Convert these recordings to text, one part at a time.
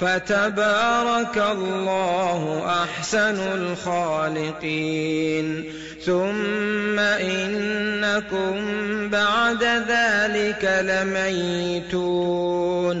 فتبارك الله أحسن الخالقين. ثم إنكم بعد ذلك لميتون.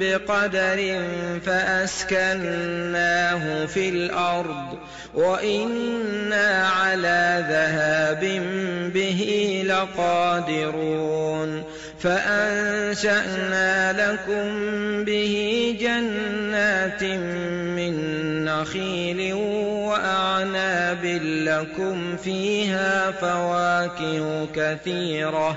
بقدر فأسكناه في الأرض وإنا على ذهاب به لقادرون فأنشأنا لكم به جنات من نخيل وأعناب لكم فيها فواكه كثيرة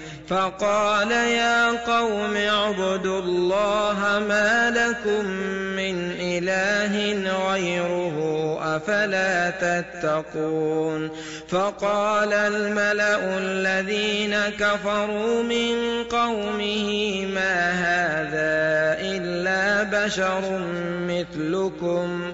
فقال يا قوم اعبدوا الله ما لكم من إله غيره أفلا تتقون فقال الملأ الذين كفروا من قومه ما هذا إلا بشر مثلكم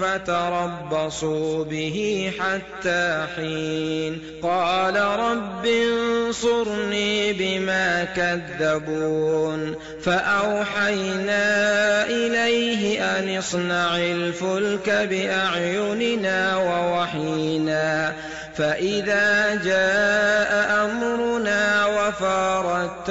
فتربصوا به حتى حين. قال رب انصرني بما كذبون. فأوحينا إليه أن اصنع الفلك بأعيننا ووحينا. فإذا جاء أمرنا وفارت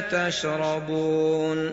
تشربون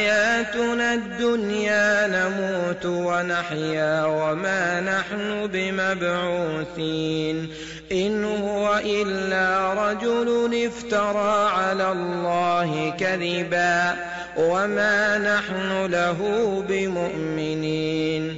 حياتنا الدنيا نموت ونحيا وما نحن بمبعوثين إن هو إلا رجل افترى على الله كذبا وما نحن له بمؤمنين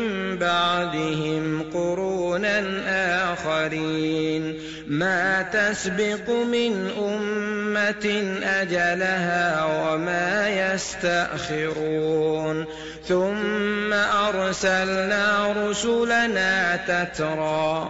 بعدهم قرونا آخرين. ما تسبق من أمة أجلها وما يستأخرون. ثم أرسلنا رسلنا تترى.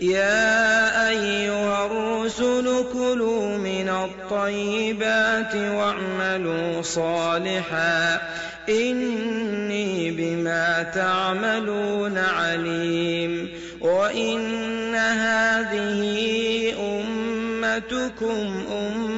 يا أيها الرسل كلوا من الطيبات واعملوا صالحا. إني بما تعملون عليم. وإن هذه أمتكم أمة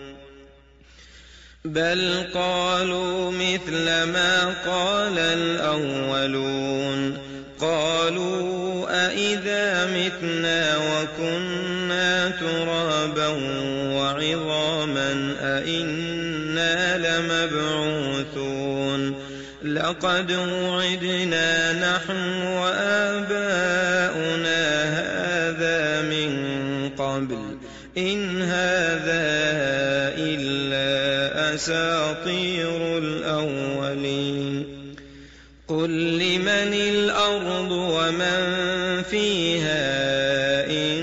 بل قالوا مثل ما قال الأولون. قالوا أإذا متنا وكنا ترابا وعظاما أإنا لمبعوثون. لقد وعدنا نحن وآباؤنا هذا من قبل. إن هذا أساطير الأولين. قل لمن الأرض ومن فيها إن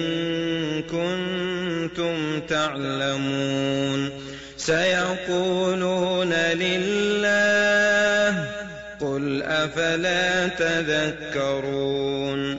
كنتم تعلمون. سيقولون لله قل أفلا تذكرون.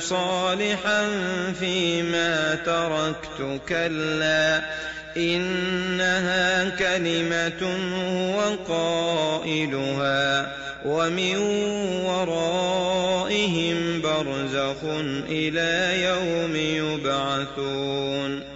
صالحا فيما تركت كلا. إنها كلمة هو قائلها ومن ورائهم برزخ إلى يوم يبعثون.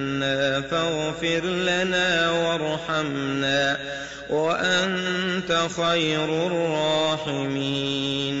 فاغفر لنا وارحمنا وأنت خير الراحمين.